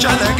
Çalık